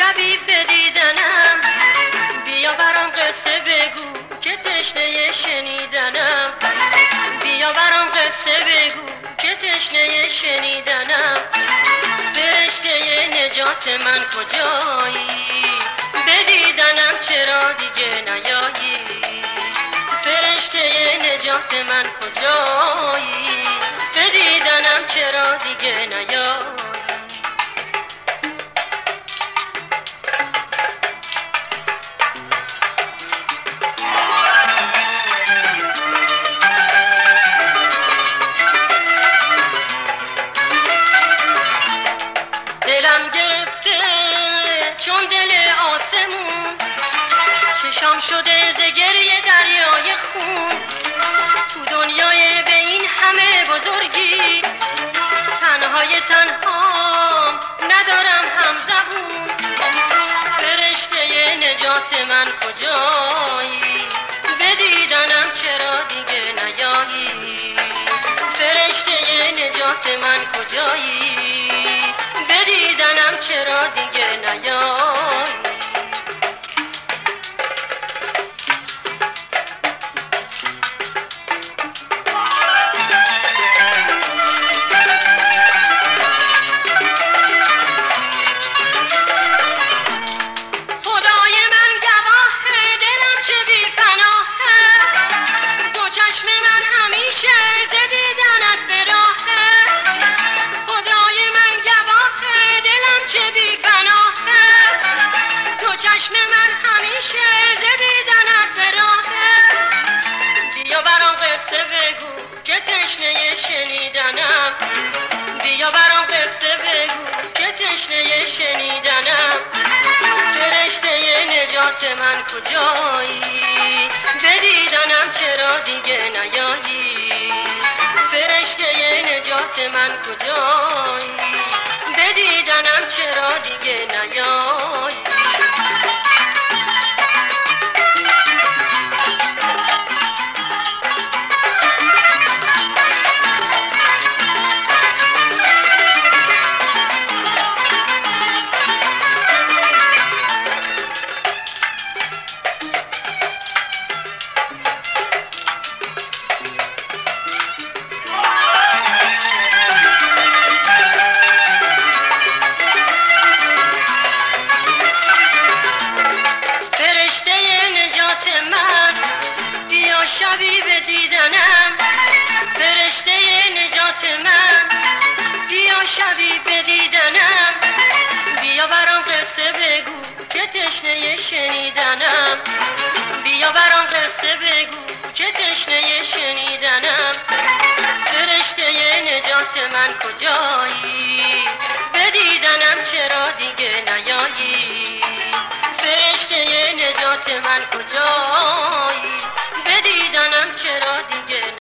شبی بدیدنم بیا برام قصه بگو که تشنه شنیدنم. بیا برام قصه بگو که تشنه شنیدنم. فرشته نجات من کجایی؟ بدیدنم چرا دیگه نیایی؟ فرشته نجات من کجایی شام شده ز گریه دریای خون. تو دنیای به این همه بزرگی. تنهای تنها ندارم هم زبون. فرشته نجات من کجایی؟ بدیدنم چرا دیگه نیایی؟ فرشته نجات من کجایی؟ بدیدنم چرا دیگه نیایی؟ قصه بگو که تشنه شنیدنم. بیا برام قصه بگو که تشنه شنیدنم. فرشته نجات من کجایی؟ بدیدنم چرا دیگه نیایی؟ فرشته نجات من کجایی؟ بدیدنم چرا دیگه نیایی؟ شبی به دیدنم فرشته نجات من. بیا شبی به دیدنم بیا برام قصه بگو که تشنه شنیدنم. بیا برام قصه بگو که تشنه شنیدنم. فرشته نجات من کجایی